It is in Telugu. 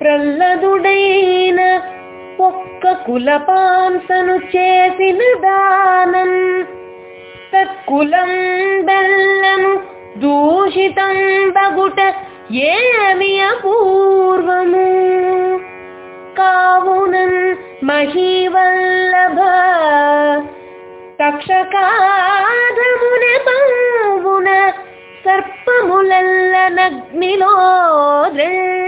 ప్రహ్లదుడైన ఒక్క కులపాంసను చేసిన దానం తత్కులం బెల్లము దూషితం బగుట ఏమి అపూర్వము? కావునన్ మహీవల్లభ తక్షకాధమున పంగున సర్పములల్ల నగ్నిలో ద్రెళ్ళగా